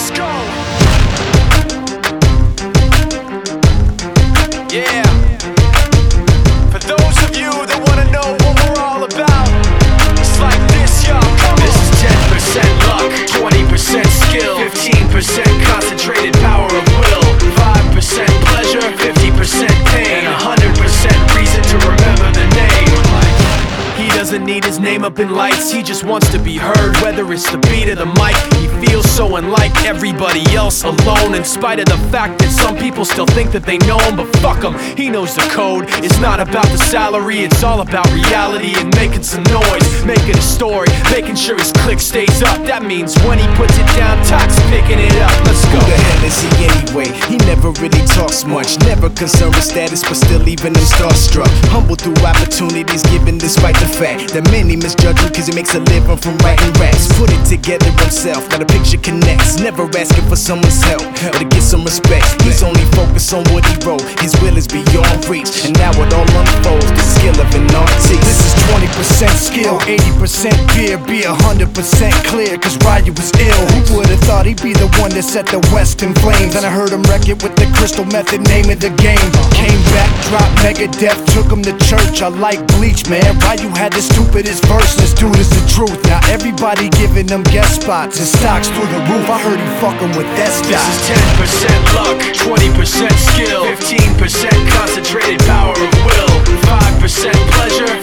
Let's go. Yeah. For those of you that wanna know what we're all about, it's like this, y'all. Come this is 10% luck, 20% skill, 15% concentrated power of will, 5% pleasure, 50% pain, and 100% reason to remember the name. He doesn't need his name up in lights, he just wants to be heard, whether it's the beat or the mic. He feels so unlike everybody else, alone, in spite of the fact that some people still think that they know him, but fuck him, he knows the code. It's not about the salary, it's all about reality and making some noise, making a story, making sure his click stays up. That means when he puts it down, Tox picking it up. Let's go. Who the hell is he anyway? He never really talks much, never concerned with status, but still even them starstruck. Humble through opportunities given despite the fact that many misjudge him cause he makes a living from writing raps. Put it together himself, now the picture connects. Never asking for someone's help or to get some respect. He's only focused on what he wrote, his will is beyond reach. And now it all unfolds, the skill of an artist. This is 20% skill, 80% fear, be 100% clear, cause Ryu was ill. Who would've thought he'd be the one that set the West in flames? And I heard him wreck it with the crystal method, name of the game. Came back, dropped Megadeth, took him to church. I like Bleach, man. Ryu had the stupidest verse, this dude is the truth. Now everybody giving them guest spots and stocks through the roof. I heard he fucking with that This is 10% luck, 20% skill, 15% concentrated power of will, 5% pleasure,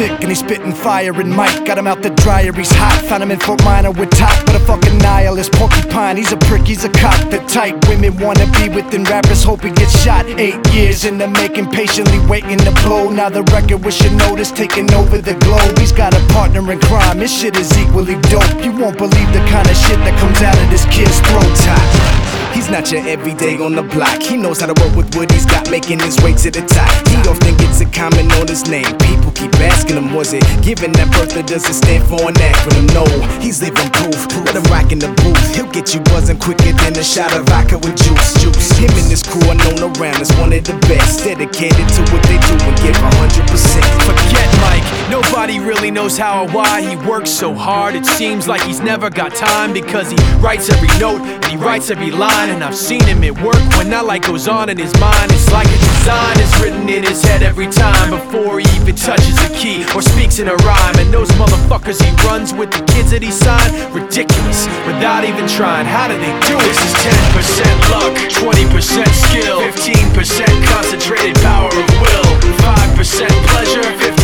sick and he's spitting fire and Mike got him out the dryer, he's hot. Found him in Fort Minor with top, but a fucking nihilist porcupine. He's a prick, he's a cock. The type women wanna be within rappers, hope he gets shot. Eight years in the making, patiently waiting to blow. Now the record with notice taking over the globe. He's got a partner in crime, his shit is equally dope. You won't believe the kind of shit that comes out of this kid's throat. top. He's not your everyday on the block. He knows how to work with what he's got, making his way to the top. He often gets a comment on his name. People keep asking him, was it given that birth or does it stand for an act? acronym? No, he's living proof. Let him rock in the booth. He'll get you buzzing quicker than a shot of vodka with juice. Juice. Him and his crew are known around as one of the best. Dedicated to what they do and give 100%. Forget Mike, nobody really knows how or why he works so hard. It seems like he's never got time because he writes every note and he writes every line. And I've seen him at work when that light goes on in his mind. It's like a design is written in his head every time before he even touches a key or speaks in a rhyme. And those motherfuckers he runs with the kids that he signed, ridiculous without even trying. How do they do it? This is 10% luck, 20% skill, 15% concentrated power of will, 5% pleasure,